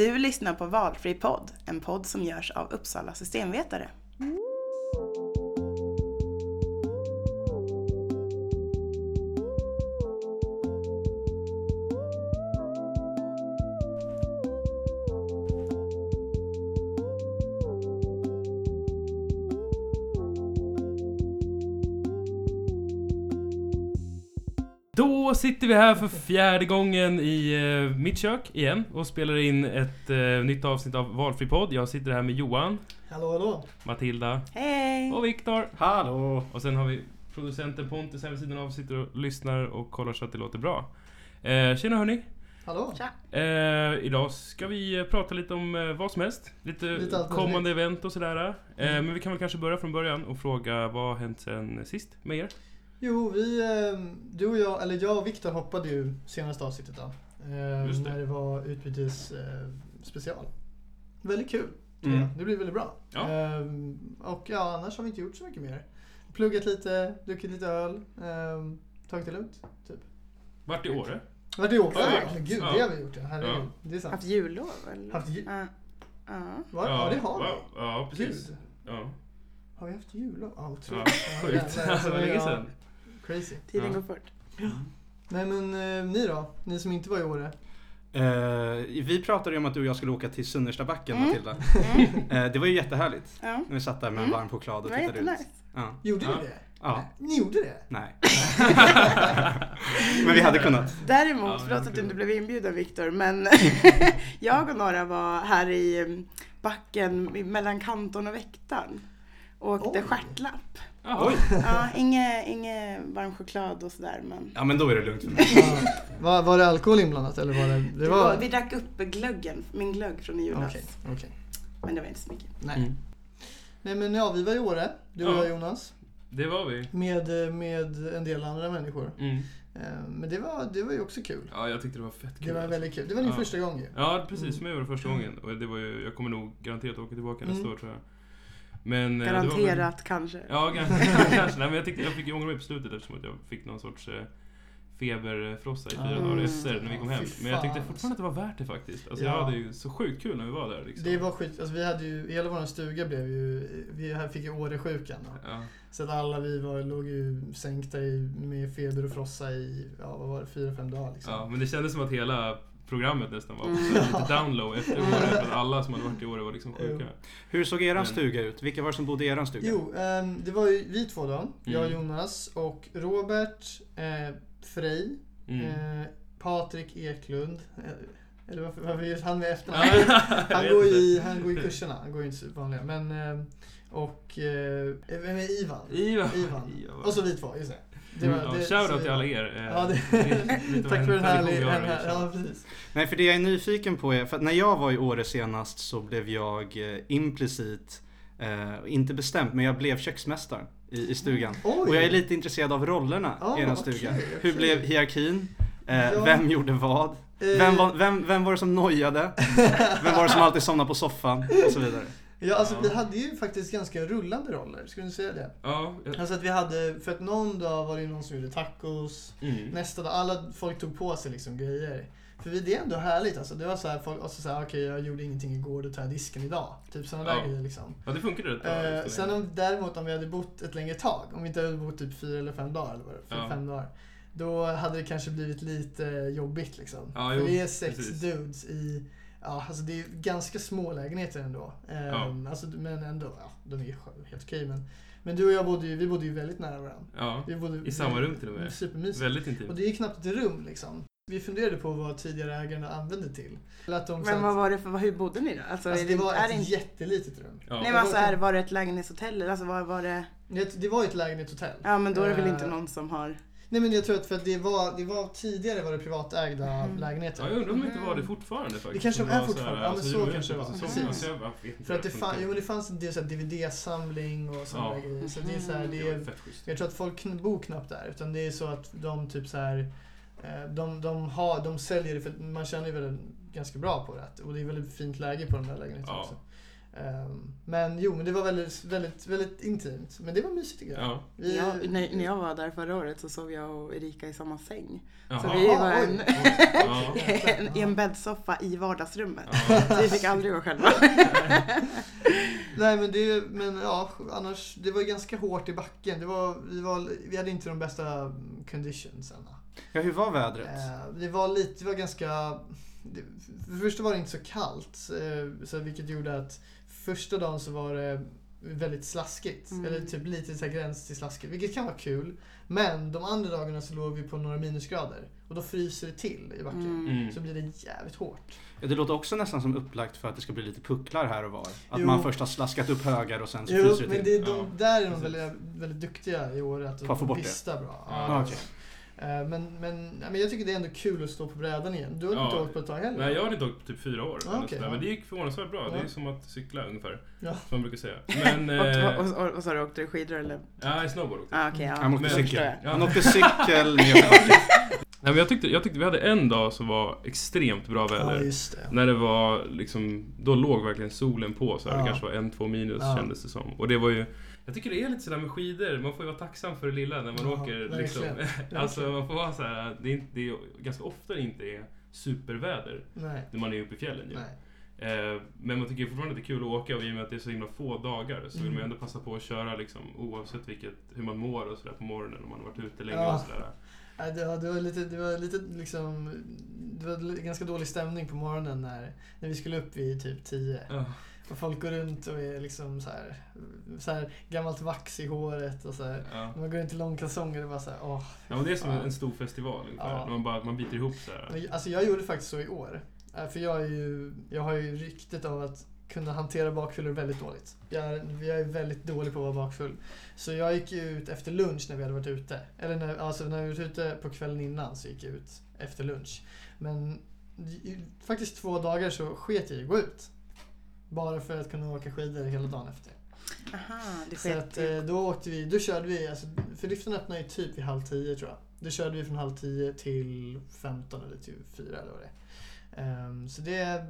Du lyssnar på Valfri podd, en podd som görs av Uppsala systemvetare. Sitter vi här för fjärde gången i eh, mitt kök igen och spelar in ett eh, nytt avsnitt av Valfri podd. Jag sitter här med Johan, Hallå hallå! Matilda Hej! och Viktor. Hallå! Och sen har vi producenten Pontus här vid sidan av, sitter och lyssnar och kollar så att det låter bra. Eh, tjena hörni! Hallå! Tja! Eh, idag ska vi eh, prata lite om eh, vad som helst. Lite, Lite allt kommande event och sådär. Eh, Mm. Men vi kan väl kanske börja från början och fråga vad har hänt sen sist med er? Jo, vi, eh, du och jag, eller jag och Viktor hoppade ju senaste avsnittet då. Eh, Just det. När det var utbytes eh, special. Väldigt kul. Mm. Det blir väldigt bra. Ja. Och ja, annars har vi inte gjort så mycket mer. Pluggat lite, druckit lite öl, tagit det lugnt. Typ. Vart i Åre? Vart i Åke? Ja, Ja, ja. Gud, Ja. det har vi gjort ja. Herregud. Ja. Det är sant. Haft jullov eller? Haft ju- Ja. Ja. Va? Ja, det har vi. Ja, precis. Gud. Ja. Har vi haft jullov? Ja, Ja, otroligt. sjukt. jävlar, Alltså, det var länge ja, sedan. Crazy. Tiden Ja. går fort. Nej men eh, ni då? Ni som inte var i Åre? Eh, vi pratade ju om att du och jag skulle åka till Sunnerstabacken Mm. Matilda. Mm. Eh, det var ju jättehärligt. Ja. När vi satt där med en Mm. varm choklad och tittade ut. Ja. Gjorde Ja. ni det? ja. Ni gjorde det? Nej. Men vi hade kunnat. Däremot, Ja, förlåt jag att du inte blev inbjuden Viktor, men jag och några var här i mm, backen mellan kanton och väktaren. Och åkte stjärtlapp. Jaha. Ja, inget inge varm choklad och sådär men. Ja men då är det lugnt för mig. Ja. Var, var det alkohol inblandat eller var det? Det var... Vi drack upp glöggen, min glögg från i julas. Okej, okej. Men det var inte så mycket. Nej. Mm. Nej men ja, vi var i Åre, du och Ja. jag Jonas. Det var vi. Med, med en del andra människor. Mm. Eh, Men det var, det var ju också kul. Ja, jag tyckte det var fett kul. Det var alltså. väldigt kul. Det var din Ja. första gång ju. Ja, precis. För mig var det första Mm. gången. Och det var ju, jag kommer nog garanterat åka tillbaka nästa Mm. år tror jag. Men, eh, var väl- Garanterat kanske. Ja, garanterat kanske. Nej, men jag, tyckte, jag fick ju ångra mig på slutet eftersom att jag fick någon sorts eh, feberfrossa i fyra Mm. dagar efter när vi kom hem. Men jag tyckte fortfarande att det var värt det faktiskt. Alltså Ja. jag hade ju så sjukt kul när vi var där liksom. Det var skit, alltså vi hade ju, hela vår stuga blev ju, vi fick ju Åresjukan. Ja. Så att alla vi var, låg ju sänkta i, med feber och frossa i, ja vad var det, fyra, fem dagar liksom. ja, men det kändes som att hela programmet nästan var Mm. så lite download efter Mm. året. För att alla som hade varit i Åre var liksom sjuka. Hur såg eran Men- stuga ut? Vilka var det som bodde i eran stuga? Jo, ehm, det var ju vi två då. Jag och Mm. Jonas och Robert eh, Frej, Mm. eh, Patrik Eklund. Eh, eller varför, varför just han med efternamn? han, går i, han går i kurserna, han går ju inte vanliga. Men, eh, och, eh, vem är Ivan? Ivan. Ivan. Ivan. Och så vi två, just det. Det, Mm, var- ja, det Shoutout till alla er. Eh, Ja, det, tack för den tradition här, den här ja, precis. Nej, för det jag är nyfiken på är, för att när jag var i Åre senast så blev jag eh, implicit, eh, inte bestämt, men jag blev köksmästare i, i stugan. Oj! Och jag är lite intresserad av rollerna Ah, i eran okej, stuga. okej. Hur blev hierarkin? Eh, Ja. Vem gjorde vad? Vem var, vem, vem var det som nojade? Vem var det som alltid somnade på soffan? Och så vidare. Ja, alltså Ja. vi hade ju faktiskt ganska rullande roller, skulle du säga det? Ja, jag- Alltså att vi hade, för att någon dag var det någon som gjorde tacos, mm. nästa dag, alla folk tog på sig liksom grejer. För det är ändå härligt alltså. Det var så här, folk, alltså så här, okej jag gjorde ingenting igår, då tar jag disken idag. Typ sådana Ja. där grejer liksom. ja, det funkade rätt bra. Eh, sen om, däremot om vi hade bott ett längre tag, om vi inte hade bott typ fyra eller fem dagar, eller vad det Ja. fem dagar. Då hade det kanske blivit lite jobbigt liksom. Ja, För jo, vi är sex precis. dudes i, ja alltså det är ganska små lägenheter ändå. Eh, Ja. alltså, men ändå, ja de är ju helt okej men. Men du och jag bodde ju, vi bodde ju väldigt nära varandra. Ja, Vi bodde, i samma rum till och med. Supermysigt. Väldigt Och intimt. det är knappt ett rum liksom. Vi funderade på vad tidigare ägarna använde till. Att de Men vad var det för, hur bodde ni då? Alltså, Alltså det var är ett inte- jättelitet rum. Ja. Nej men alltså är, var det ett lägenhetshotell? Alltså var, var det... Det, det var ju ett lägenhetshotell. Ja men då är det väl Eh, inte någon som har... Nej men jag tror att för att det var, det var tidigare var det privatägda Mm. lägenheter. Ja, jag undrar om det inte var det fortfarande faktiskt. Det kanske de är fortfarande. här, Ja, men alltså, så kanske det var. Precis. För att det, fan, jo, men det fanns en del DVD-samling och sådana Ja. grejer. Så det är så här, det Det är, jag tror att folk bor knappt där. Utan det är så att de typ så här eh, de, de, har, de säljer det för att man tjänar ju väl ganska bra på det. Och det är väldigt fint läge på de där lägenheterna Ja. också. Ehm, men jo, men det var väldigt, väldigt, väldigt intimt. Men det var mysigt tycker jag. Ja. Vi, Ja, när, när jag var där förra året så sov jag och Erika i samma säng. Så Jaha. vi var en, en, i en bäddsoffa i vardagsrummet. Ja. Så vi fick aldrig vara själva. Nej men det, men ja, annars, det var ganska hårt i backen. Det var, vi, var, vi hade inte de bästa conditionsen. Ja, hur var vädret? Eh, det var lite, det var ganska... Det, för det första var det inte så kallt, eh, så vilket gjorde att första dagen så var det väldigt slaskigt. Mm. Eller typ lite så här gräns till slaskigt, vilket kan vara kul. Men de andra dagarna så låg vi på några minusgrader och då fryser det till i backen. Mm. Mm. Så blir det jävligt hårt. Ja, det låter också nästan som upplagt för att det ska bli lite pucklar här och var. Att Jo. man först har slaskat upp högar och sen så Jo, fryser det men till. det, de, Ja, där är de väldigt, väldigt duktiga i år att att få bort det. pista bra. Ja, Ja, okej. Eh, Men, men, ja, men jag tycker det är ändå kul att stå på brädan igen. Du har Ja. inte åkt på ett tag heller? Nej, jag har inte åkt på typ fyra år. Ah, sådär, ja. Men det gick förvånansvärt bra. Det är Ja. som att cykla ungefär. Ja. Som man brukar säga. Men... eh, Och, och, och, och så har du åkte du skidor eller? Ja, i snowboard åkte jag. Ah, okej, ja. Han åkte Men- cykel. Ja. Han åkte cykel. Nej, men jag, tyckte, jag tyckte vi hade en dag som var extremt bra Ja, väder. just det. När det var liksom, då låg verkligen solen på så här, Ja. det kanske var en, två minus Ja. kändes det som. Och det var ju, jag tycker det är lite sådär med skidor, man får ju vara tacksam för det lilla när man Ja, åker liksom. alltså man får vara såhär, det är, det är ganska ofta det inte är superväder Nej. när man är uppe i fjällen ju. Eh, men man tycker fortfarande att det är kul att åka och i och med att det är så himla få dagar så vill Mm. man ändå passa på att köra liksom oavsett vilket, hur man mår och sådär på morgonen om man har varit ute länge Ja. och sådär. Nej, det, var, lite, det var lite liksom, det var ganska dålig stämning på morgonen när, när vi skulle upp vid typ 10. Ja. Och folk går runt och är liksom så här, så här gammalt vax i håret och så här. Ja. Man går runt i långkalsonger, det var så här, åh. ja, men det är som en stor festival ungefär. Ja. Man bara man biter ihop såhär. Men, Alltså jag gjorde faktiskt så i år. Eh, För jag, är ju, jag har ju ryktet av att kunna hantera bakfyllor väldigt dåligt. Jag är, jag är väldigt dålig på att vara bakfull. Så jag gick ut efter lunch när vi hade varit ute. Eller när, alltså när vi var ute på kvällen innan så gick jag ut efter lunch. Men i, faktiskt två dagar så sket jag i att gå ut. Bara för att kunna åka skidor hela dagen efter. Aha, det Så att, eh, då åkte vi, då körde vi, alltså, för liften öppnar ju typ vid halv tio tror jag. Då körde vi från halv tio till 15 eller till fyra eller vad det är. Ehm, så det,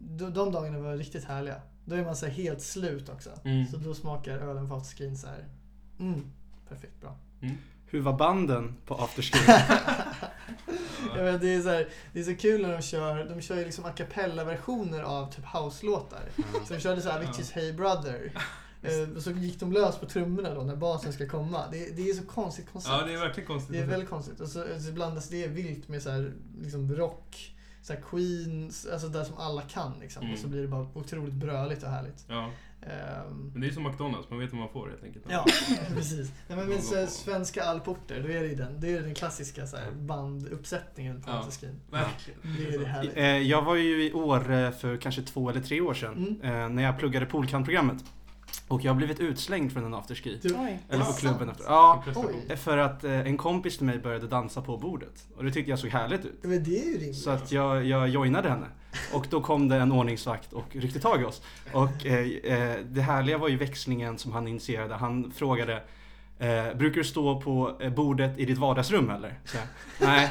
de, de dagarna var riktigt härliga. Då är man så här helt slut också. Mm. Så då smakar ölen på afterskin så här. Mm, perfekt bra. Hur var banden på afterskin? Ja, men det, är så här, det är så kul när de kör, de kör ju liksom a cappella-versioner av typ house-låtar. Så de körde så här Aviciis Hey Brother. Eh, och så gick de lös på trummorna då när basen ska komma. Det, det är så konstigt koncept. Ja, det är verkligen konstigt. Det är väldigt konstigt. Och så, så blandas det vilt med så här, liksom rock, så här Queen, alltså där som alla kan liksom. Mm. Och så blir det bara otroligt bröligt och härligt. Ja, men det är som McDonalds, man vet vad man får helt enkelt. ja, precis. Nej, men med så svenska alporter, då är det ju den. Det är den klassiska så här, banduppsättningen på Ja. afterskin. Verkligen. Det är det härligt. Eh, Jag var ju i Åre för kanske två eller tre år sedan. Mm. eh, När jag pluggade poolkamp-programmet. Och jag har blivit utslängd från en afterski. Oj. Eller på klubben efter. Ja, Oj. för att eh, en kompis till mig började dansa på bordet. Och det tyckte jag såg härligt ut. Men det är ju rimligt. Så att jag, jag joinade henne. Och då kom det en ordningsvakt och ryckte tag i oss. Och eh, eh, det härliga var ju växlingen som han initierade. Han frågade eh, Brukar du stå på eh, bordet i ditt vardagsrum eller? Så jag, Nej,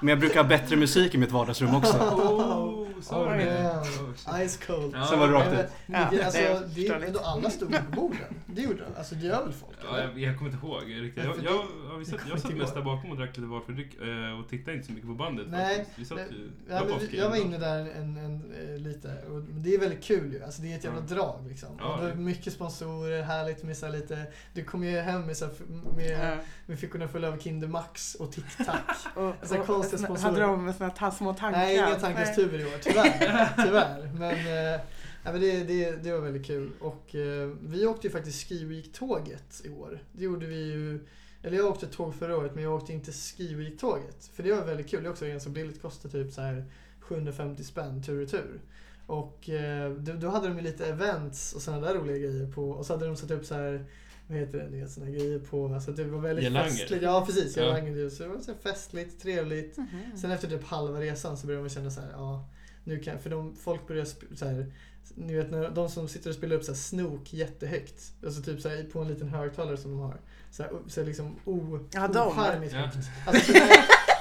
men jag brukar ha bättre musik i mitt vardagsrum också. Oh, sorry. Oh. Ice cold. Ja. Sen var det rakt ut. Ja, det, alltså, det är det är ändå alla stod på borden. Det gjorde de. Alltså det gör väl folk? Ja, jag, jag kommer inte ihåg riktigt. Jag, jag, det- ja, vi satt, jag jag satt mest där bakom och drack lite valfri dryck eh, och tittade inte så mycket på bandet Nej. Vi satt ju... Ja, men jag var inne där en, en, eh, lite och det är väldigt kul ju. Alltså det är ett jävla Ja. drag liksom. Ja, och det är mycket sponsorer, härligt med så här lite... Du kommer ju hem med, så här, med, med fickorna fulla av Kinder Max och Tic Tac. Och, Så såna- sponsorer. Hade de såna här små tankar? Nej, inga tankestuber i år, tyvärr. tyvärr. Men, eh, ja, men det, det, det var väldigt kul. Och eh, vi åkte ju faktiskt Ski Week-tåget i år. Det gjorde vi ju... Eller jag åkte tåg förra året, men jag åkte inte Ski Week-tåget. För det var väldigt kul. Det är också ganska billigt. Kostar typ så här 750 spänn tur och retur. Och eh, då, då hade de ju lite events och sådana där roliga grejer på. Och så hade de satt upp så här vad heter det, ni vet såna grejer på. Alltså det var väldigt Girlanger. festligt. Ja precis, Ja. girlanger. Så det var så festligt, trevligt. Mhm. Sen efter typ halva resan så börjar man känna så här, ja, nu kan, för de, folk börjar sp- så här, ni vet när de som sitter och spelar upp så här snok jättehögt, alltså typ så här, på en liten högtalare som de har. Så här, så här liksom o, Ja, de. ocharmigt Ja. högt. Alltså, nej,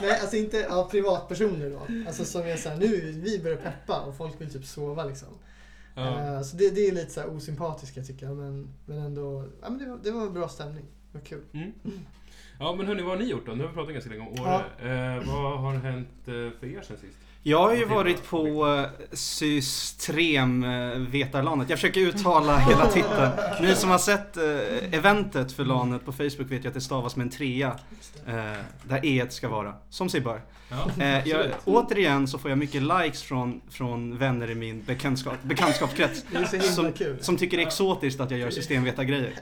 nej, alltså inte ja, privatpersoner då. Alltså som är så här, nu vi börjar peppa och folk vill typ sova liksom. Ja. Eh, Så det, det är lite så här osympatiska tycker jag, men, men ändå, ja, men det, var, det var bra stämning. Det var kul. Mm. Ja men hörni, vad har ni gjort då? Nu har vi pratat ganska länge om Åre. Eh, vad har hänt eh, för er sen sist? Jag har ju varit på eh, Systrem eh, Vetarlanet. Jag försöker uttala hela titeln. Ni som har sett eh, eventet för LANet på Facebook vet ju att det stavas med en trea. Där E ska vara, som sig bör. Ja, jag, återigen så får jag mycket likes från, från vänner i min bekantskap, bekantskapskrets. Som, som tycker det är exotiskt att jag gör systemvetargrejer.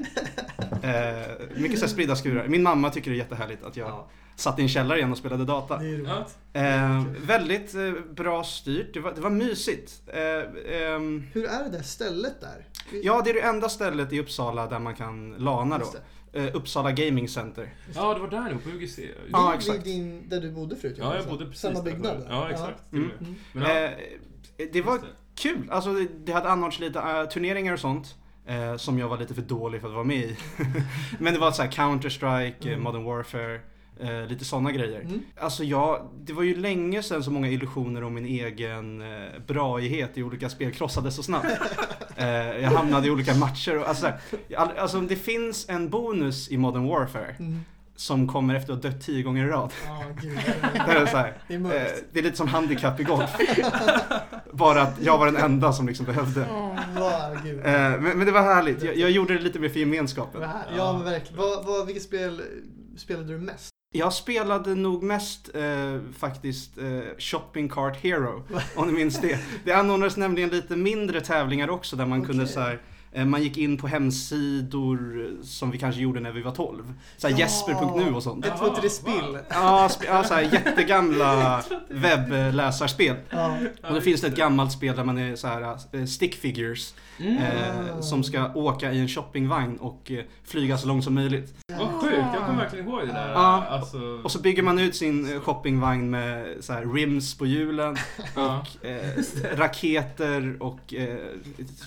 Mycket så spridda skurar. Min mamma tycker det är jättehärligt att jag Ja, satt i en källare igen och spelade data. det är Ja. roligt. Eh, väldigt eh, bra styrt. Det var, det var mysigt. Eh, ehm, Hur är det där stället där? ja, det är det enda stället i Uppsala där man kan lana då. Det. Eh, Uppsala Gaming Center. Ja, det var där nu på UGC. Ja, Vid- exakt. Vid din, där du bodde förut Ja, jag bodde precis Samma byggnad? där. Ja, exakt. Mm. Mm. Men, ja, Eh, det var just kul. Alltså det, det hade anordnats lite eh, turneringar och sånt. eh, som jag var lite för dålig för att vara med i. Men det var så här Counter-Strike, Mm. Modern Warfare, eh, lite sådana grejer. Mm. Alltså jag, det var ju länge sedan så många illusioner om min egen eh, braighet i olika spel krossades så snabbt. eh, jag hamnade i olika matcher och alltså, alltså det finns en bonus i Modern Warfare Mm. som kommer efter att ha dött tio gånger i rad. Ja, gud. Det är, så här, Det är eh, det är lite som handikapp i golf. Bara att jag var den enda som liksom behövde. Vad, gud. Eh, men, men det var härligt. Jag, jag gjorde det lite mer för gemenskapen. Ja, men verkligen. Vad, vad, vilket spel spelade du mest? Jag spelade nog mest eh, faktiskt eh, Shopping Cart Hero, om ni minns det. Det anordnades nämligen lite mindre tävlingar också där man kunde Okej. så här, man gick in på hemsidor eh, som vi kanske gjorde när vi var 12. Så här Ja. Jesper.nu och sånt. Jag tror inte det spill. Ja, sp- ja så här jättegamla webbläsarspel. Ja. Och då finns det ett gammalt spel där man är så här eh, stick figures Mm. eh, som ska åka i en shoppingvagn och eh, flyga så långt som möjligt. Vad sjukt, jag kommer verkligen ihåg det där. Ja. Alltså, Och så bygger man ut sin eh, shoppingvagn med så här rims på hjulen ja. eh, raketer och eh,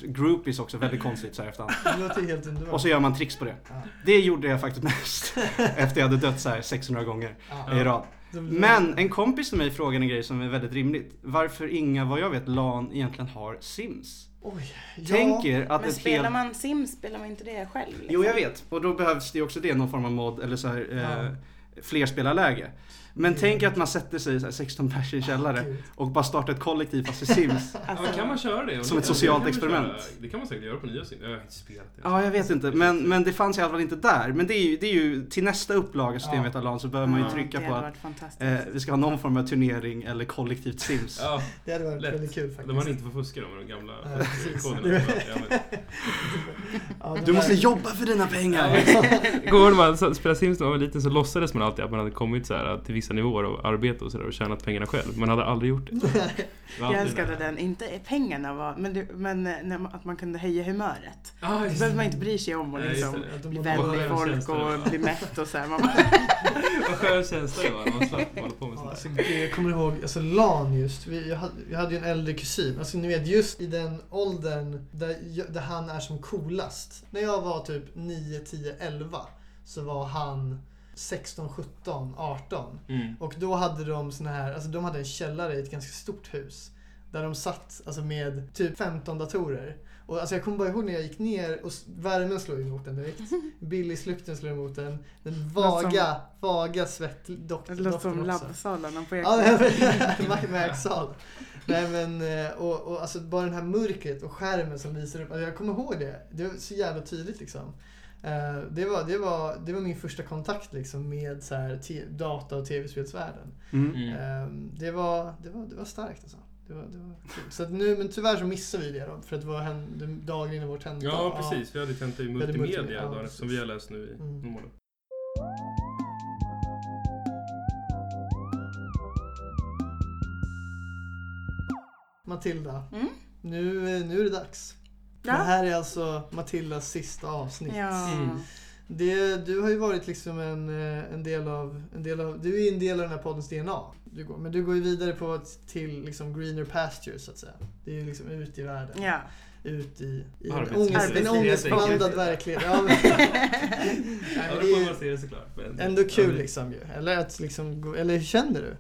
groupies också, väldigt konstigt så här efterhand. Det låter helt underbart. Och så gör man tricks på det. Ja. Det gjorde jag faktiskt mest efter jag hade dött så här 600 gånger Ja. i rad. Men en kompis till mig frågade en grej som är väldigt rimligt. Varför inga, vad jag vet, LAN egentligen har Sims? Oj. Ja. Att Men spelar helt... man Sims spelar man inte det själv? Liksom. Jo, jag vet. Och då behövs det också det, någon form av mod eller så här, eh, Ja. flerspelarläge. Men Det- tänk att man sätter sig så här 16 pers i en källare Gud. och bara startar ett kollektiv fast i Sims. Ja, men kan man köra det? Som ett socialt det experiment. köra. Det kan man säkert göra på nya sim. Jag har inte spelat det. Ja, jag vet inte. Men, men det fanns i alla fall inte där. Men det är ju, det är ju till nästa upplaga Systemvetarlan så behöver man ju Ja, trycka på att eh, vi ska ha någon form av turnering eller kollektivt Sims. Ja, Det hade varit Lätt. väldigt kul faktiskt. där man inte får fuska med de gamla Ja, koderna. Ja, Ja, Du måste jobba för dina pengar! När man spelade Sims när man var liten så låtsades man alltid att man hade kommit så här till vissa nivåer av arbete och, så där, och tjänat pengarna själv. Man hade aldrig gjort det. Det Jag älskade det. den, inte pengarna var, men, det, men eh, när man, att man kunde höja humöret. Ah, Så just behöver man det. inte bry sig om just liksom det. Att de bli vän med folk det och bli mätt och så här. Man bara, Vad skön känsla det var man slapp hålla på med Ja, sånt alltså, det- jag kommer ihåg, alltså LAN just. Vi, jag, hade, jag hade ju en äldre kusin. Alltså ni vet just i den åldern där, jag, där han är som coolast. När jag var typ 9, 10, 11 så var han 16, 17, 18. Mm. Och då hade de såna här, alltså de hade en källare i ett ganska stort hus. Där de satt alltså med typ 15 datorer. Och alltså jag kommer bara ihåg när jag gick ner och värmen slog emot den direkt. Billigslukten slog emot den. Den vaga, vaga svettdoften det låter som också. labbsalarna på Ja, Eksjö. Mac- Mac-sal. Nej men, eh, och, och alltså bara den här mörkret och skärmen som visar upp. Alltså jag kommer ihåg det. Det var så jävla tydligt liksom. Eh, Det var, det var, det var min första kontakt liksom med så här, data och tv-spelsvärlden. Mm. Mm. Eh, Det var, det var, det var starkt alltså. Det var, det var kul. Så att nu, men tyvärr så missade vi det då. För att det var hen- dagen innan vår tenta. Ja, precis. Vi hade tenta i hade multimedia multimedia, ja, dagen som vi har läst nu i Mm. månaden. Matilda, Mm? nu, nu är det dags. Ja. Det här är alltså Matildas sista avsnitt. Ja. Mm. Det, du har ju varit liksom en, eh, en, del av, en del av... Du är ju en del av den här poddens DNA. Du går, men du går ju vidare på till liksom greener pastures så att säga. Det är ju liksom ut i världen. Ja. Ut i, i en, ångest, ångestblandad verklighet. Ja, men, Nej, men det är. Men- ändå kul liksom ju. Eller, att liksom, eller hur känner du?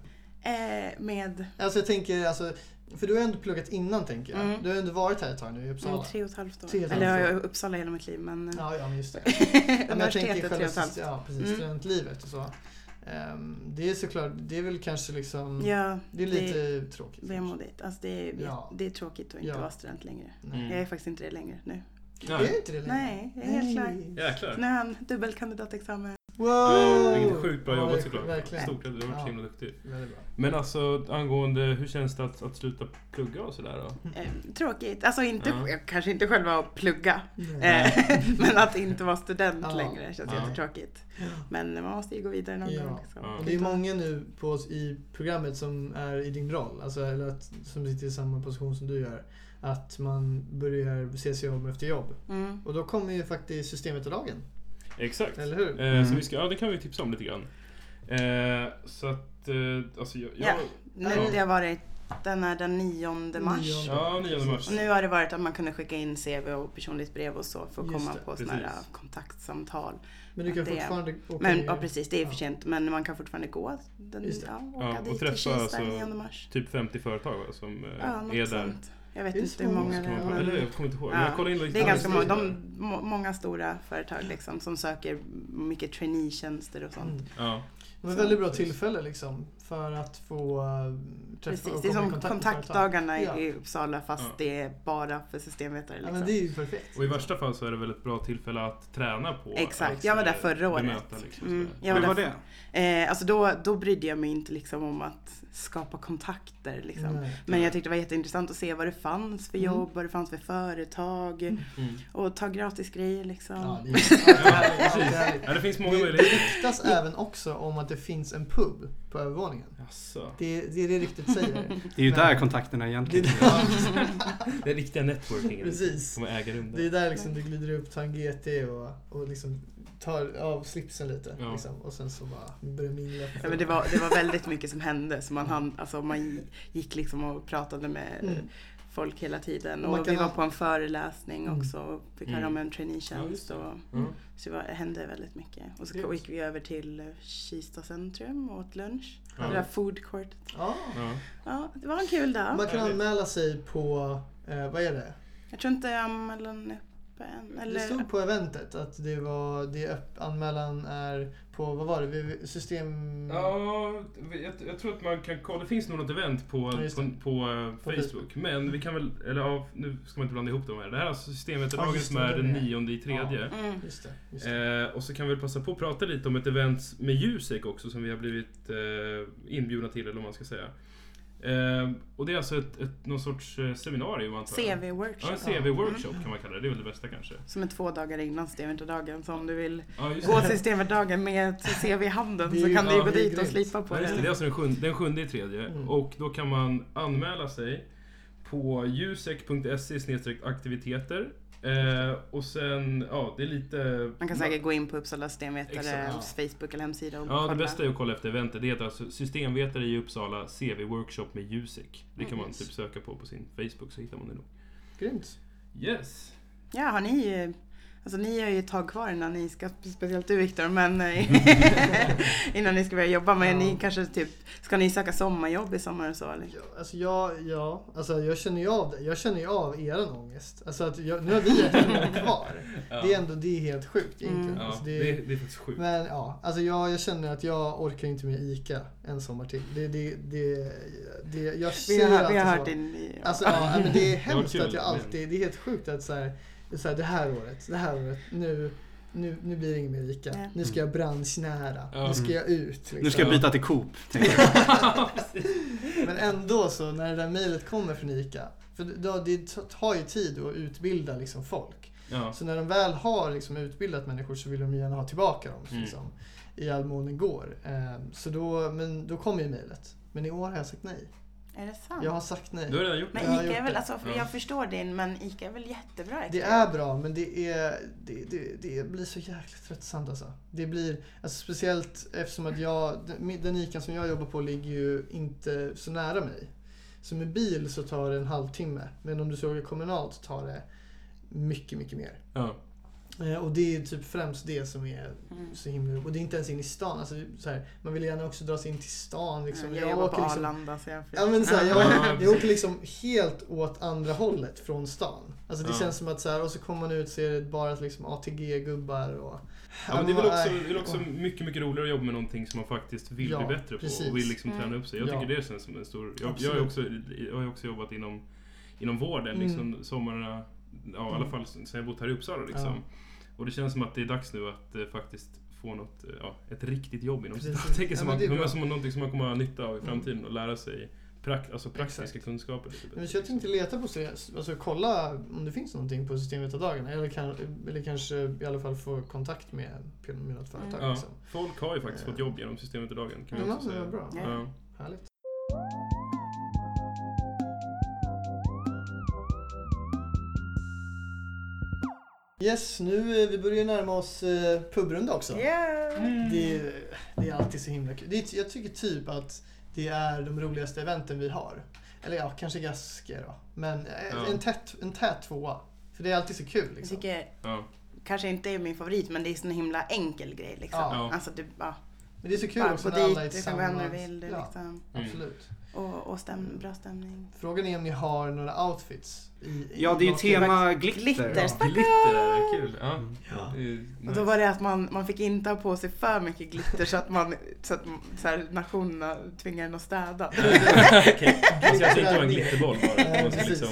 Eh, med... Alltså jag tänker, alltså, För du har ändå pluggat innan tänker jag. Mm. Du har ändå varit här ett tag nu i Mm, Uppsala. tre och ett halvt år. Tre och ett Eller jag halvt har år. Uppsala hela mitt liv men Ja, ja, men just det. Men jag universitetet tänker tre och ett själva halvt. ja, precis, Mm. studentlivet och så. Ehm, det är såklart, det är väl kanske liksom, Ja, det är lite tråkigt. kanske. vemodigt. Alltså det, är, Ja. det är tråkigt att inte Ja. vara student längre. Nej. Mm. Jag är faktiskt inte det längre nu. Är det inte det längre? Nej, jag är helt klar. Jäklar. Nu har han dubbelkandidatexamen. Wow! Vilket sjukt bra jobbat är såklart. Verkligen. Stort att du har varit så himla duktig. Men alltså angående, hur känns det att, att sluta plugga och sådär då? Eh, tråkigt. Alltså inte, Ja. kanske inte själva att plugga. Eh, men att inte vara student Ja. längre känns Ja. jättetråkigt. Men man måste ju gå vidare någon Ja. gång. Liksom. Ja. Och det är många nu på, oss i programmet som är i din roll, alltså, eller att, som sitter i samma position som du gör. Att man börjar se sig om efter jobb. Mm. Och då kommer ju faktiskt systemet-lagen, Exakt. eller hur? Eh, Så Mm. vi ska, ja det kan vi tipsa om lite grann. Eh, så att, eh, alltså jag... Ja. Nu Ja. det har varit, den är den 9 mars. Ja, 9 mars. Och nu har det varit att man kunde skicka in CV och personligt brev och så för att Just komma det, på sådana här kontaktsamtal. Men du kan Det- fortfarande åka Men ja precis, det är för Ja. sent. Men man kan fortfarande gå den, ja, åka Ja, och dit träffa till Kista alltså- 9 mars. Typ 50 företag va, som eh, Ja, är där. sånt. Jag vet inte så hur många? det är. Eller jag kommer inte ihåg. Ja, jag kollar in lite Det är ganska många, de, må, många stora företag liksom, som söker mycket traineetjänster och sånt. Mm. Ja. Det var ett väldigt bra tillfälle liksom, för att få äh, träffa Precis, och det är som kontakt kontaktdagarna Ja. i Uppsala fast Ja. det är bara för systemvetare. Ja, Liksom. men det är ju perfekt. Och i värsta fall så är det väl ett bra tillfälle att träna på Exakt, att, jag var där eh, förra året. bemöta Liksom, Mm, jag var Hur var det? Eh, alltså då, då brydde jag mig inte liksom om att skapa kontakter. Liksom. Nej. Men jag tyckte det var jätteintressant att se vad det fanns för Mm. jobb, vad det fanns för företag Mm. och ta gratis grejer liksom. Ja, det är ja, det är det är. Ja, det finns många Det, det möjligheter. ryktas även också om att det finns en pub på övervåningen. Jaså. Det, det är det ryktet säger. Det är ju Men- där kontakterna Det, egentligen är- Det är riktiga networking. Precis. Som äger rum det är där. där liksom du glider upp, tar en GT och, och liksom tar av slipsen lite. Ja. Liksom, och sen så bara börjar mingla. Ja, men det, var, det var väldigt mycket som hände så man, hann, alltså, man gick liksom och pratade med Mm. Folk hela tiden. Och man Och kan vi var ha- på en föreläsning Mm. också och fick Mm. höra om en Ja, traineetjänst. det. och, Mm. så det var, hände väldigt mycket. Och så gick vi över till Kista centrum och åt lunch. Ja. Det där food court. Ja. Ja. Ja, det var en kul dag. Man kan anmäla sig på, eh, vad är det? Jag tror inte anmälan är öppen. Det Eller, stod på eventet att det var, det är anmälan är på, vad var det, system... Ja, jag, jag tror att man kan kolla. Det finns nog något event på, Ja, på, på, eh, På Facebook. Men vi kan väl, eller ja, nu ska man inte blanda ihop dem här. Det här är alltså Ja, systemetalagen just som är den nionde i tredje. Mm. Just det. Just det. Eh, och så kan vi väl passa på att prata lite om ett event med Jusek också som vi har blivit eh, inbjudna till eller vad man ska säga. Eh, och det är alltså ett, ett, någon sorts eh, seminarium antar jag. Ja, CV-workshop. en CV-workshop kan man kalla det. Det är väl det bästa kanske. Som är två dagar innan Systemetdagen. Så om du vill Ja, gå till Systemetdagen med ett CV i handen så kan du ja, ju gå dit och slipa på Ja, det. Det är alltså den sjunde, den sjunde i tredje. Mm. Och då kan man anmäla sig på jusek.se aktiviteter. Eh, och sen, ja det är lite... Man kan säkert gå in på Uppsala Systemvetares Exakt. Facebook eller hemsida och Ja, kolla. det bästa är att kolla efter eventet. Det heter alltså Systemvetare i Uppsala CV-workshop med Jusek. Det kan Mm. man typ söka på på sin Facebook så hittar man det nog. Grymt. Yes! Ja, har ni ju... Alltså ni har ju ett tag kvar innan ni ska, speciellt du Viktor, men eh, innan ni ska börja jobba. Men Ja. ni kanske typ, ska ni söka sommarjobb i sommar och så eller? Ja, alltså jag, ja, alltså jag känner ju av det. Jag känner ju av eran ångest. Alltså att jag, nu har vi ett år kvar. Det är ändå, det är helt sjukt egentligen. Mm. Ja, Alltså det, det, är, det är faktiskt sjukt. men ja, alltså jag, jag känner att jag orkar inte med ICA en sommar till. Det, det, det, det, jag Vi ser har, vi har hört din... Alltså ja, men det är hemskt att jag alltid, det är helt sjukt att så här, så här, det här året, det här året, nu, nu, nu blir det inget mer ICA. Nej. Nu ska jag branschnära, Ja. nu ska jag ut. Liksom. Nu ska jag byta till Coop. Men ändå så när det där mejlet kommer från ICA, för då, det tar ju tid att utbilda liksom folk. Ja. Så när de väl har liksom utbildat människor så vill de gärna ha tillbaka dem Mm. liksom, i all mån det går. Ehm, Så då, men då kommer ju mejlet. Men i år har jag sagt nej. Är det sant? Jag har sagt nej. Du har redan gjort Men Jag har ICA är väl, det. alltså, för Ja. jag förstår din, men ICA är väl jättebra? Det extra? är bra men det, är, det, det, det blir så jäkligt tröttsamt alltså. Det blir, alltså speciellt eftersom att jag, den- ICA som jag jobbar på ligger ju inte så nära mig. Så med bil så tar det en halvtimme. Men om du så åker kommunalt tar det mycket, mycket mer. Ja. Eh, och det är typ främst det som är Mm. så himla Och det är inte ens in i stan. Alltså, så här, man vill gärna också dra sig in till stan. Liksom. Jag jobbar på liksom, Arlanda så jag Ja men så här, Ja, jag, jag åker liksom helt åt andra hållet från stan. Alltså det Ja. känns som att så här, och så kommer man ut så är det bara liksom ATG-gubbar och... Ja, men det är väl också, det är också mycket, mycket roligare att jobba med någonting som man faktiskt vill Ja, bli bättre på precis. och vill liksom Mm. träna upp sig. Jag Ja. tycker det känns som en stor... Jag, jag, har också, jag har också jobbat inom, inom vården, Mm. liksom sommarna, ja, i alla Mm. fall sen jag bott här i Uppsala liksom. Och det känns som att det är dags nu att eh, faktiskt få något, eh, ja, ett riktigt jobb inom Ja, som, det är som, någonting som man kommer att ha nytta av i Mm. framtiden och lära sig prakt, alltså praktiska Exakt. kunskaper. Lite Men jag tänkte leta på det, alltså kolla om det finns någonting på systemvetardagarna eller, kan, eller kanske i alla fall få kontakt med, med något företag. Ja, Liksom. folk har ju faktiskt fått jobb genom systemet i dagen kan Ja, också det säga. bra. Ja. Ja. Härligt. Yes, nu eh, vi börjar närma oss eh, pubrunda också. Yeah. Det, är, det är alltid så himla kul. Det är, jag tycker typ att det är de roligaste eventen vi har. Eller ja, kanske Gaske då. Men eh, Ja. en, tät, en tät tvåa. För det är alltid så kul Jag liksom. tycker Ja. kanske inte är min favorit men det är en sån himla enkel grej liksom. Ja. Alltså det, ja, Men det är så kul bara också när alla är dit, du kan gå du tillsammans. vill. Det, Ja, liksom. absolut. Och, och stäm, bra stämning. Frågan är om ni har några outfits. I, Ja, det är ju tema glitter. Glitter. Ja, glitter är kul. Ja. Ja. Och då var det att man, man fick inte ha på sig för mycket glitter så att, man, så att så här, nationerna tvingar en att städa. Okej, alltså jag tänkte vara en glitterboll bara. Man precis. liksom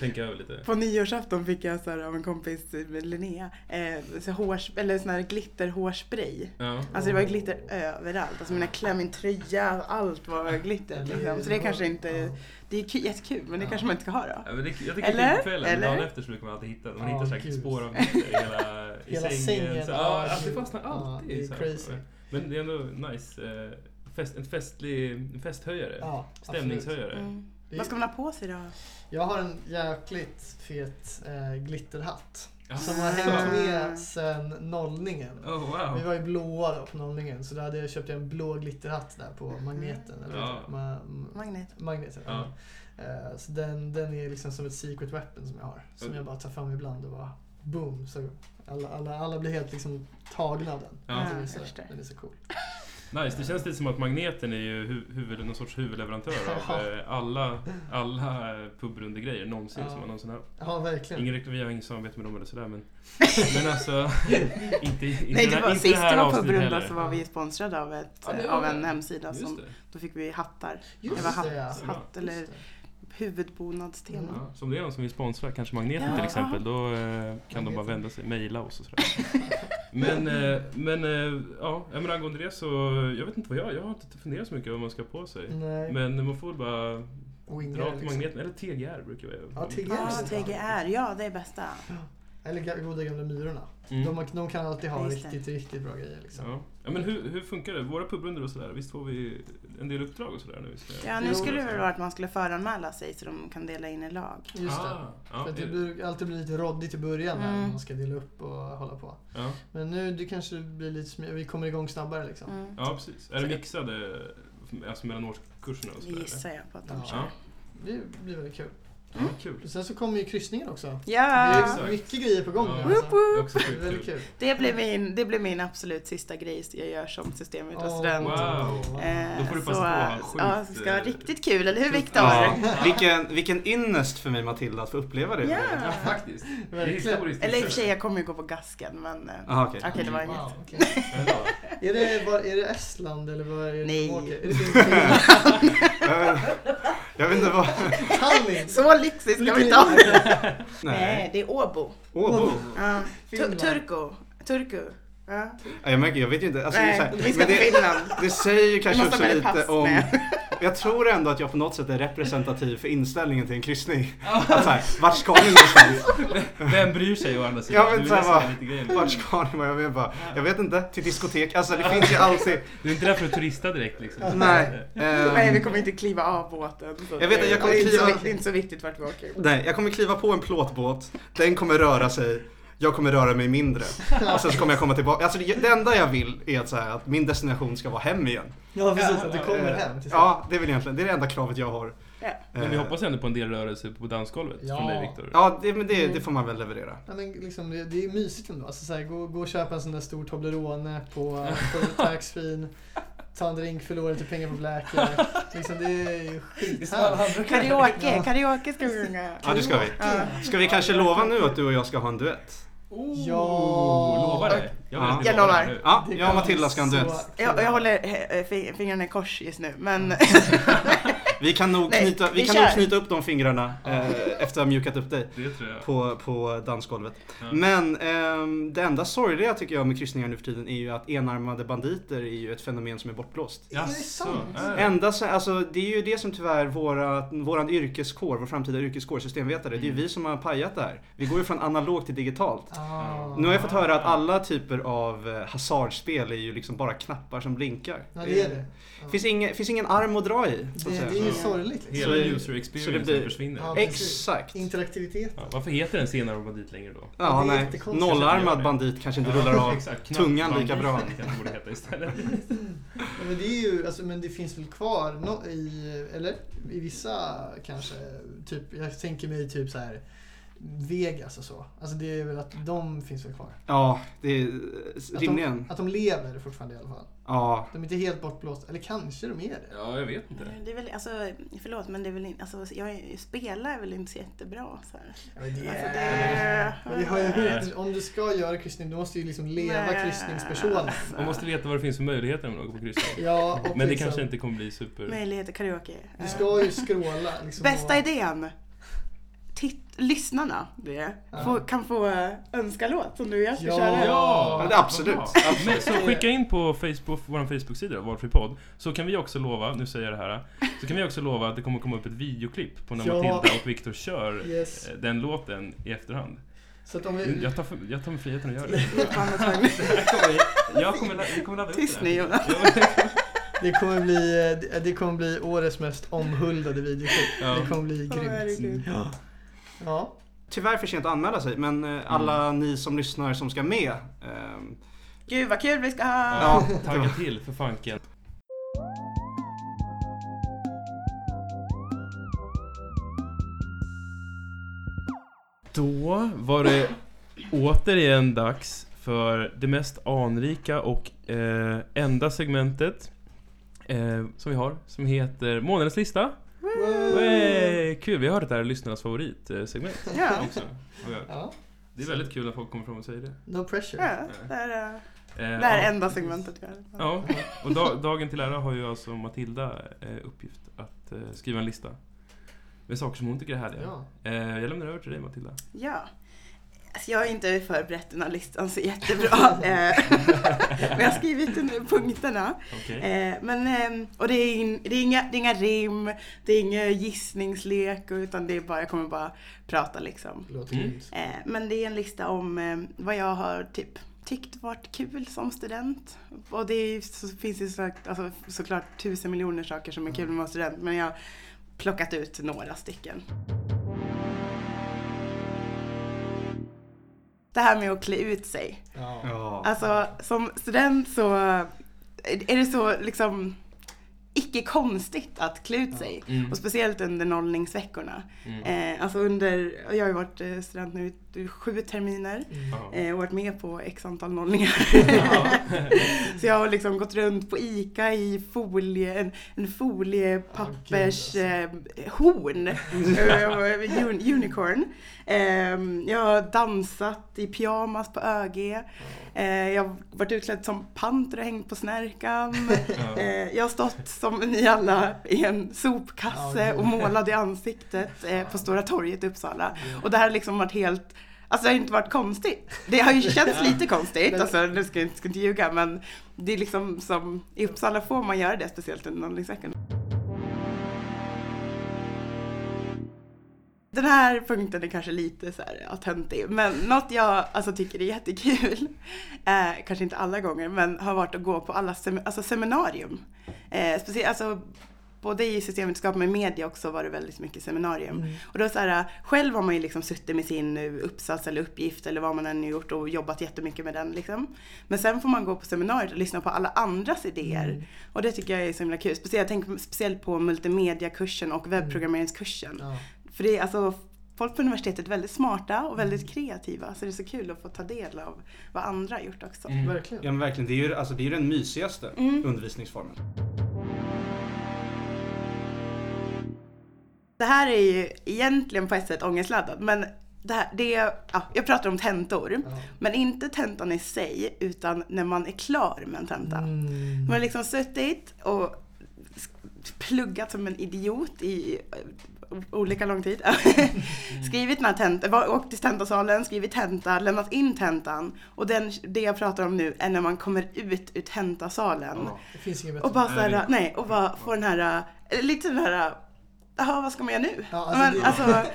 tänka över lite. På nyårsafton fick jag så här, av en kompis, Linnea, eh, så hårs, eller sån här glitterhårspray. Ja. Alltså det var glitter överallt. Alltså mina kläder, min tröja, allt var glitter. Liksom. Så det kanske inte, det är kul, jättekul men det kanske man inte ska ha då. Ja, men det, jag tycker Eller? på kvällen, Eller? dagen efter så brukar man alltid hitta, man Ja, hittar säkert spår av i hela, i Hela sängen. sängen, Så, ja, ja, det fastnar Ja, alltid. det är så här. crazy. Men det är ändå nice. Eh, fest, en festlig en festhöjare. Ja. Stämningshöjare. Mm. Det- Vad ska man ha på sig då? Jag har en jäkligt fet eh, glitterhatt. Som har hängt med sen nollningen. Oh, wow. Vi var ju blåa då på nollningen så då hade jag köpt en blå glitterhatt där på magneten. Eller Ja. ja. ma- ma- Magnet. magneten. Ja. Eh, så den, den är liksom som ett secret weapon som jag har. Som Mm. jag bara tar fram ibland och bara boom. Så alla, alla, alla blir helt liksom tagna av den. Ja. Den, är så, den är så cool. Nice, det känns lite som att Magneten är ju hu- huvud, någon sorts huvudleverantör av Ja. eh, alla, alla pubrundegrejer någonsin Ja. som man någonsin har. Ja, verkligen. Ingen vi har inget samarbete med dem eller sådär men... Men alltså... inte, inte Nej, det här- var inte sist här det var pubrunda så var vi sponsrade av, ett, Ja, av en hemsida. Just Som, det. då fick vi hattar. Just det var hatt, det, ja. hatt eller huvudbonadstema. Mm. Ja, så om det är någon som vill sponsra, kanske Magneten Ja. till exempel, då eh, kan de bara vända sig, mejla oss och sådär. men, eh, men eh, ja, ja, men angående det så, jag vet inte vad jag, jag har inte funderat så mycket över vad man ska på sig. Nej. Men man får väl bara Wingar, dra till liksom. Magneten, eller TGR brukar vi Ja, TGR. Ja, TGR. Ja, det är bästa. Eller goda gamla Myrorna. Mm. De, de kan alltid ha riktigt, riktigt bra grejer. Liksom. Ja. men hur, hur funkar det? Våra pubrundor och sådär, visst får vi en del uppdrag och sådär nu? Ska Ja, nu skulle det så. väl vara att man skulle föranmäla sig så de kan dela in i lag. Just det. Ah, ja, För det är- blir, alltid blir lite roddigt i början när Mm. man ska dela upp och hålla på. ja. Men nu det kanske blir lite smidigare, vi kommer igång snabbare liksom. Mm. ja, precis. Är det mixade, alltså mellan årskurserna och Det sådär? gissar jag på att de Ja. kör. Ja. Det blir väldigt kul. Ja, kul. Och sen så kommer ju kryssningen också. Det Ja! är exakt. mycket grejer på gång Ja. nu alltså. Det är Det är väldigt kul. Det blir min, det blir min absolut sista grej jag gör som systemvetarstudent. Wow. Eh, Då får du passa så, på Ja, det ska vara eh, riktigt kul, eller hur Viktor? Ja, vilken, vilken ynnest för mig Matilda att få uppleva det. Ja. Ja, faktiskt. Det är Verkligen. Eller i och för sig, jag kommer ju gå på gasken men... eh, Aha, okej. Okej, det var Wow, inget. okej. Ja. Är det, var, är det Estland eller vad är det Nej. Är det? Jag, jag vet inte vad... Tallinn? Så lyxigt ska vi ta Nej, Nej. det är Åbo. Åbo. Ja. Finland. Tu- Turku. Turku. Ja. Ja, jag märker, jag vet ju inte. Alltså, det, Nej, här, vi ska men till det, Finland. det säger ju kanske också ha lite om... med. Jag tror ändå att jag på något sätt är representativ för inställningen till en kryssning. Att så här, vart ska ni någonstans? Vem bryr sig å andra sidan? Ja, men Du är så här bara- lite. Vart ska ni? Jag vet bara, jag vet inte. Till diskotek. Alltså det finns ju alltid... Du är inte där för att turista direkt liksom? Nej. Nej, vi kommer inte kliva av båten. Jag vet att jag kommer det är inte så kliva- Det är inte så viktigt vart vi åker. Nej, jag kommer kliva på en plåtbåt. Den kommer röra sig. Jag kommer röra mig mindre. Och sen så kommer jag komma tillbaka. Alltså det, det enda jag vill är att, så här, att min destination ska vara hem igen. Ja precis, att du kommer Eh, hem till Ja, det är väl egentligen det, är det enda kravet jag har. Ja. Men vi Eh, hoppas ändå på en del rörelse på dansgolvet Ja. från dig Viktor. Ja, det, men det, det får man väl leverera. Ja, men liksom, det, det är mysigt ändå. Alltså, så här, gå, gå och köpa en sån där stor Toblerone på, på taxfree. Ta en drink, förlora lite pengar på Blackjack. Liksom, det är skithärligt. Karaoke, karaoke ska vi sjunga. Ja, det ska vi. Ska vi kanske lova nu att du och jag ska ha en duett? Oh, Ja. Lova det. Jag, Ja. Jag lovar. Ja, jag och Matilda ska ha en duett. Jag, jag håller eh, fi- fingrarna i kors just nu, men Vi kan nog Nej, knyta, vi vi kan nog knyta upp de fingrarna eh, efter att ha mjukat upp dig på, på dansgolvet. Ja. Men ehm, det enda sorgliga tycker jag med kryssningar nu för tiden är ju att enarmade banditer är ju ett fenomen som är bortblåst. Är det Jaså, sant? är det? Enda, så- alltså, det är ju det som tyvärr våra, våran yrkeskår, vår framtida yrkeskår, systemvetare, det är ju vi som har pajat det här. Vi går ju från analogt till digitalt. Ah. Nu har jag fått höra att alla typer av eh, hasardspel är ju liksom bara knappar som blinkar. Ja, det är det. Ja. finns, ingen, finns ingen arm att dra i. Så att Det, säga. det är ju Ja. sorgligt. Hela Så user experience blir- försvinner. Ja, Ja. Exakt. Interaktivitet. Varför heter den senare bandit längre då? Ja, Ja, nej. Nollarmad bandit kanske inte rullar av. Exakt, tungan lika bra. borde heta istället. Ja, men det är ju, alltså, men det finns väl kvar no, i, eller i vissa kanske, typ, jag tänker mig typ så här Vegas och så. Alltså det är väl att de finns väl kvar. Ja, det är Att rimligen. de, att de lever fortfarande i alla fall. Ja. De är inte helt bortblåsta, eller kanske de är det. Ja, jag vet inte. det är väl, alltså, förlåt men det är väl inte, alltså, jag är- spelar är väl inte så jättebra så här. Ja, men det, Alltså, är, det- men vi har ju, om du ska göra kryssning, du måste ju liksom leva Nej. kryssningspersonen. Man måste veta vad det finns för möjligheter när man åker på kryssning. Ja, och Men det liksom, kanske inte kommer bli super... Möjligheter karaoke. Du ska ju skråla. Liksom, Bästa och- idén! Titt, lyssnarna det, Ja. får, kan få eh, önska låt som du och jag ska Ja. köra. Ja, det är absolut. Men, så skicka in på Facebook, vår Facebook-sida, Valfri podd, så kan vi också lova, nu säger jag det här, så kan vi också lova att det kommer komma upp ett videoklipp på när Ja. Matilda och Viktor kör Yes. eh, den låten i efterhand. Så att om vi, Jag tar, för, jag tar mig friheten att göra det. Fan, vad tvungen. Jag kommer, vi kommer ladda upp Tyst det nu. Jonas. Ja, det, kommer bli, eh, det kommer bli årets mest omhuldade videoklipp. Ja. Det kommer bli grymt. herregud. Ja. Tyvärr för sent att anmäla sig, men eh, alla ni som lyssnar som ska med. ehm, Gud vad kul vi ska ha! Ja, tagga till för fanken. Då var det återigen dags för det mest anrika och eh, enda segmentet eh, som vi har, som heter Månadens lista. Wey, kul, vi har hört att det här är lyssnarnas favoritsegment Ja. också. ja. Det är väldigt kul när folk kommer fram och säger det. No pressure. Ja, det är Eh, det här är ja. enda segmentet vi har. Ja, och da, dagen till ära har ju alltså Matilda eh, uppgift att eh, skriva en lista med saker som hon tycker är härliga. Ja. Eh, jag lämnar över till dig Matilda. Ja. Alltså jag har inte förberett den här listan så jättebra. eh, men jag har skrivit under punkterna. Okej. Eh, men, ehm, och det är, in, det, är inga, det är inga rim, det är inga gissningslek utan det är bara, jag kommer bara prata liksom. Låter Mm. Eh, men det är en lista om eh, vad jag har typ tyckt varit kul som student. Och det är, ju- så finns det så, alltså, såklart tusen miljoner saker som är kul med att vara student men jag har plockat ut några stycken. Det här med att klä ut sig. Ja. Alltså som student så är det så liksom icke konstigt att klä ut sig. Mm. Och speciellt under nollningsveckorna. Mm. Eh, alltså under, jag har ju varit eh, student nu i sju terminer Mm. Eh, och varit med på x antal nollningar. Ja. så jag har liksom gått runt på ICA i folie, en, en foliepappers Ja, eh, horn. Eh, un, unicorn. Eh, jag har dansat i pyjamas på ÖG. Eh, jag har varit utklädd som panter och hängt på Snärkan. Ja. Eh, jag har stått som ni alla i en sopkasse och målad i ansiktet eh, på Stora torget i Uppsala. Och det här har liksom varit helt Alltså det har inte varit konstigt. Det har ju känts lite konstigt, alltså nu ska jag inte, ska inte ljuga men det är liksom som, i Uppsala får man göra det speciellt under nollningsveckan. Den här punkten är kanske lite så här autentisk, men något jag alltså, tycker är jättekul, eh, kanske inte alla gånger, men har varit att gå på alla sem- alltså, seminarium. Eh, speciellt, alltså, både i systemvetenskap men media också var det väldigt mycket seminarium. Mm. Och då så här, själv har man ju liksom suttit med sin eh, uppsats eller uppgift eller vad man än har gjort och jobbat jättemycket med den liksom. Men sen får man gå på seminariet och lyssna på alla andras idéer. Mm. Och det tycker jag är så himla kul. Speciellt, jag tänker speciellt på multimediakursen och webbprogrammeringskursen. Ja. För det är alltså folk på universitetet är väldigt smarta och väldigt kreativa. Så det är så kul att få ta del av vad andra har gjort också. Mm. Verkligen. Ja men verkligen, det är ju, alltså, det är ju den mysigaste Mm. undervisningsformen. Det här är ju egentligen på ett sätt ångestladdat men det här, det är, ja, jag pratar om tentor. Ja. Men inte tentan i sig utan när man är klar med en tenta. Mm. Man har liksom suttit och pluggat som en idiot i eh, olika lång tid. skrivit den här tentan, åkt till tentasalen, skrivit tenta, lämnat in tentan. Och den, det jag pratar om nu är när man kommer ut ur tentasalen. Ja. Det finns inget bättre. Och bara såhär, det- nej, och bara få den här, eh, lite den här, jaha vad ska man göra nu? Ja, alltså men, det- alltså,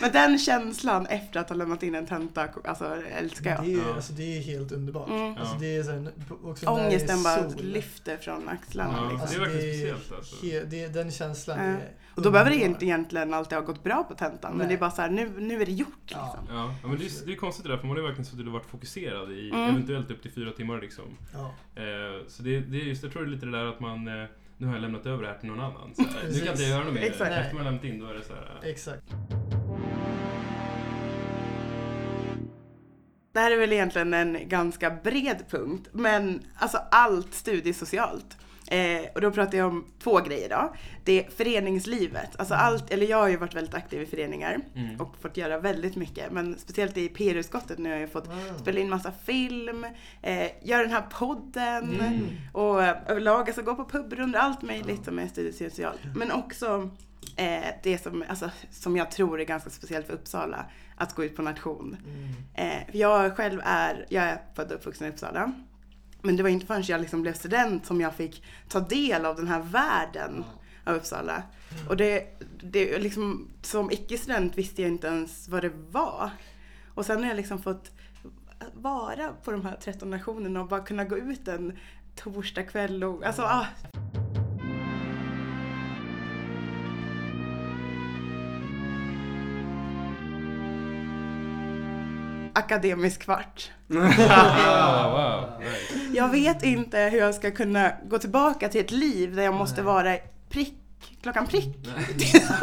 men den känslan efter att ha lämnat in en tenta, alltså älskar jag. Det är, Ja. alltså, det är helt underbart. Mm. Alltså, det är så här, också när det är Ångesten bara sol. lyfter från axlarna. Ja, liksom. det är verkligen speciellt, alltså. he- det, den känslan Ja. är Och då behöver det inte egentligen alltid ha gått bra på tentan. Men Nej. det är bara så här, nu, nu är det gjort Ja. liksom. Ja, ja, men det är, det är konstigt det där för man har verkligen suttit och varit fokuserad i Mm. eventuellt upp till fyra timmar liksom. Ja. Eh, så det, det är just, jag tror det är lite det där att man, eh, nu har jag lämnat över det här till någon annan. Så här, nu kan inte jag göra något mer. Exakt. Efter man har lämnat in då är det så här. Exakt. Det här är väl egentligen en ganska bred punkt. Men alltså allt studiesocialt. Eh, och då pratar jag om två grejer då. Det är föreningslivet. Alltså allt, eller jag har ju varit väldigt aktiv i föreningar. Mm. Och fått göra väldigt mycket. Men speciellt i PR-utskottet nu har jag fått Ah. spela in massa film, eh, göra den här podden Mm. och eh, överlag alltså gå på pubrundor, allt möjligt som är studiesocialt. Men också eh, det som, alltså, som jag tror är ganska speciellt för Uppsala, att gå ut på nation. Mm. Eh, jag själv är, jag är född och uppvuxen i Uppsala. Men det var inte förrän jag liksom blev student som jag fick ta del av den här världen av Uppsala. Och det, det liksom, som icke-student visste jag inte ens vad det var. Och sen har jag liksom fått vara på de här 13 nationerna och bara kunna gå ut en torsdagkväll och alltså ah. Akademisk kvart. Wow. Jag vet inte hur jag ska kunna gå tillbaka till ett liv där jag måste vara prick, klockan prick.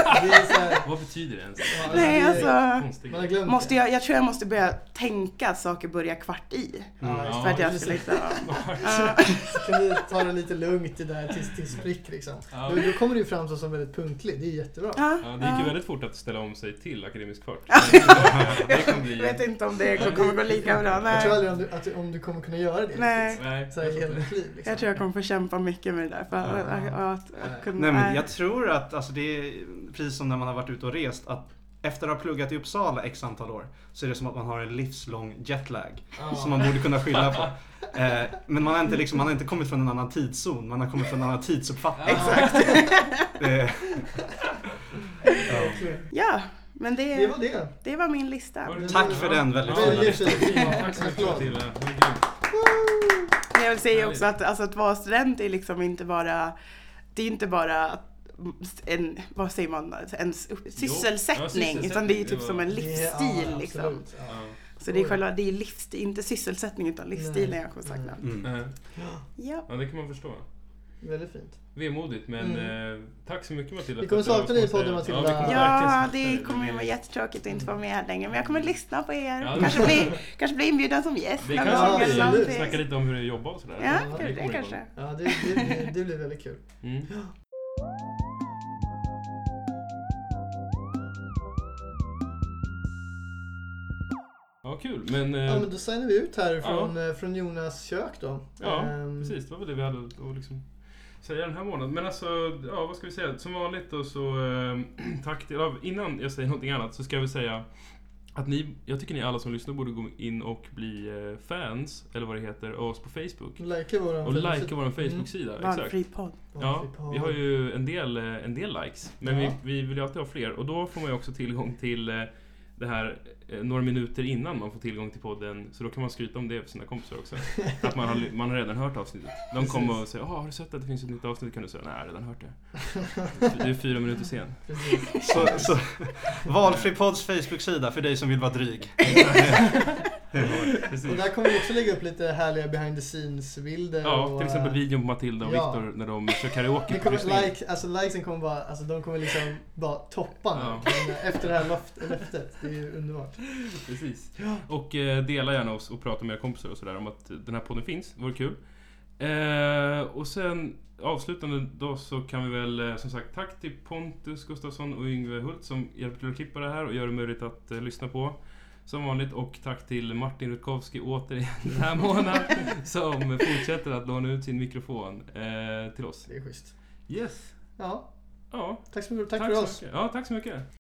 Här, Vad betyder det ens? Nej, alltså. Måste jag, jag tror jag måste börja tänka att saker börjar kvart i. Ja, Ja, För att jag ska liksom... Så kan du ta det lite lugnt det där tills, tills prick liksom. Ja. Då, då kommer du ju framstå som väldigt punktlig. Det är jättebra. Ja, Ja, det gick ju väldigt fort att ställa om sig till akademisk kvart. Bli... Jag vet inte om det kommer gå lika bra. Jag tror Nej. aldrig om du, att, om du kommer kunna göra det. Nej. riktigt. Nej, Så här, i jag liv. Liksom. Jag tror jag kommer få kämpa mycket med det där. För att, att, att, att kunna, Nej men nej. jag tror att, alltså det är precis som när man har varit ute och rest, att efter att ha pluggat i Uppsala x antal år så är det som att man har en livslång jetlag. Ja. Som man borde kunna skylla på. Eh, men man har, inte liksom, man har inte kommit från en annan tidszon, man har kommit från en annan tidsuppfattning. Exakt. Det. Ja, men det, Det var det. det var min lista. Tack för den väldigt Ja, fina listan. Tack så mycket jag vill säga också att, alltså, att vara student är liksom inte bara Det är inte bara en, vad säger man, en sysselsättning. sysselsättning, utan det är ju det typ var- som en livsstil ja, liksom. absolut. Ja. Ja. Så det är själva, det är livsstil, inte sysselsättning utan livsstilen jag kommer sakna. Mm. Eh, Ja. Ja, det kan man förstå. Väldigt fint. Vemodigt, men Mm. eh, tack så mycket Matilda. Vi för kommer du sakna dig i podden, Matilda. Ja, kommer Ja, det kommer ju vara jättetråkigt att inte vara med här längre men jag kommer lyssna på er. Ja, kanske, det- bli, kanske bli inbjuden som gäst Vi kanske blir, snacka lite om hur det jobbar och sådär. Ja, Ja, det, det kanske. Ja, det, det, det blir väldigt kul. Mm. Kul. Men, eh, Ja, men då signar vi ut här från, eh, från Jonas kök då. Ja, Ehm, precis. Det var väl det vi hade att liksom säga den här månaden. Men alltså, ja, vad ska vi säga? Som vanligt då så, eh, tack till... ja, Innan jag säger någonting annat så ska jag väl säga att ni, jag tycker ni alla som lyssnar borde gå in och bli fans, eller vad det heter, av oss på Facebook. Likea våran Och Facebook- likea vår Facebook-sida. Mm. Exakt. Valfri podd. Ja, vi har ju en del, en del likes. Men Ja. vi, vi vill ju alltid ha fler. Och då får man ju också tillgång till eh, det här eh, några minuter innan man får tillgång till podden. Så då kan man skryta om det för sina kompisar också. Att man har, man har redan hört avsnittet. De kommer och säger har du sett att det finns ett nytt avsnitt? Kan du säga Nej, jag har redan hört det. Du är fyra minuter sen. Precis. Så, så, valfri podds Facebook-sida för dig som vill vara dryg. Och där kommer vi också lägga upp lite härliga behind the scenes-bilder. Ja, och, till exempel eh, videon på Matilda och ja. Viktor när de kör karaoke Det på kommer, like, alltså likesen kommer bara, alltså de kommer liksom bara toppa nu. Ja. Efter det här löft, löftet. Det är ju underbart. Precis. Och eh, dela gärna oss och prata med era kompisar och sådär om att den här podden finns. Det vore kul. Eh, och sen avslutande då så kan vi väl eh, som sagt tack till Pontus Gustafsson och Yngve Hult som hjälper till att klippa det här och gör det möjligt att eh, lyssna på. Som vanligt och tack till Martin Rutkowski återigen den här månaden som fortsätter att låna ut sin mikrofon eh, till oss. Det är schysst. Yes. Ja, Ja, tack så mycket. Tack, tack för oss. mycket. Ja, tack så mycket.